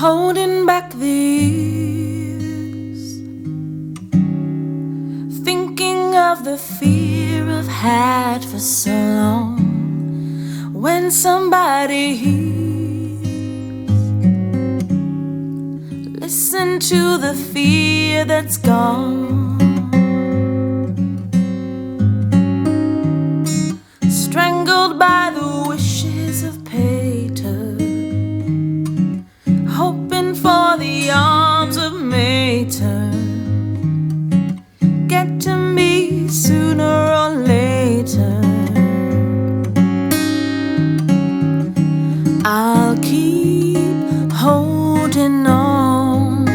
holding back the years, thinking of the fear I've had for so long. When somebody hears, listen to the fear that's gone. The arms of Mater. Get to me sooner or later. I'll keep holding on.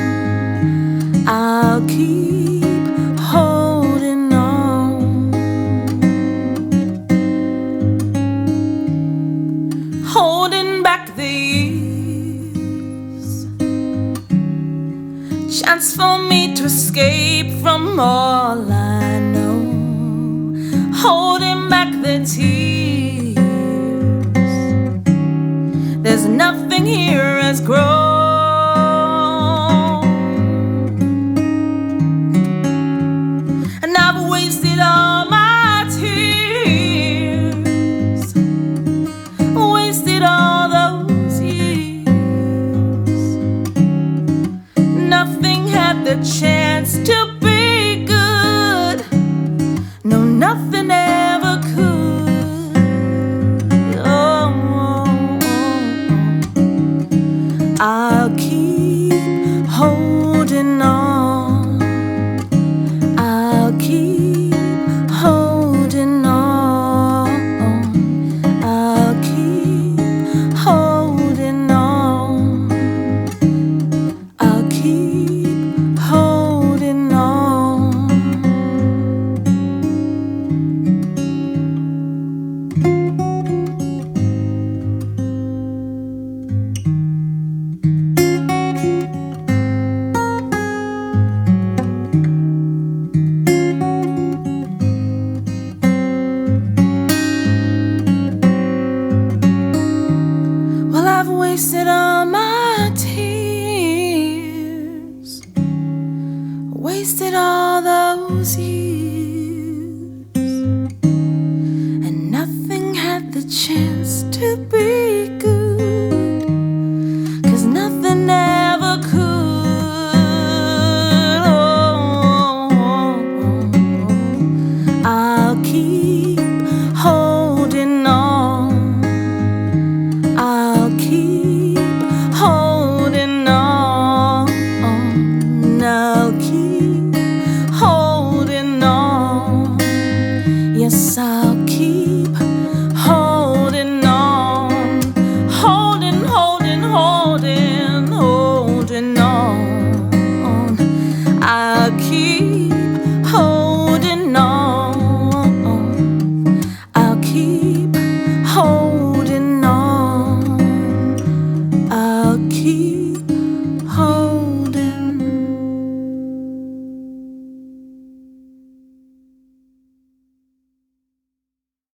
I'll keep holding on. Holding Chance for me to escape from all I know. Holding back the tears. There's nothing here as grown. Chance to be good. No, nothing ever I've wasted all my tears, wasted all those years. sun.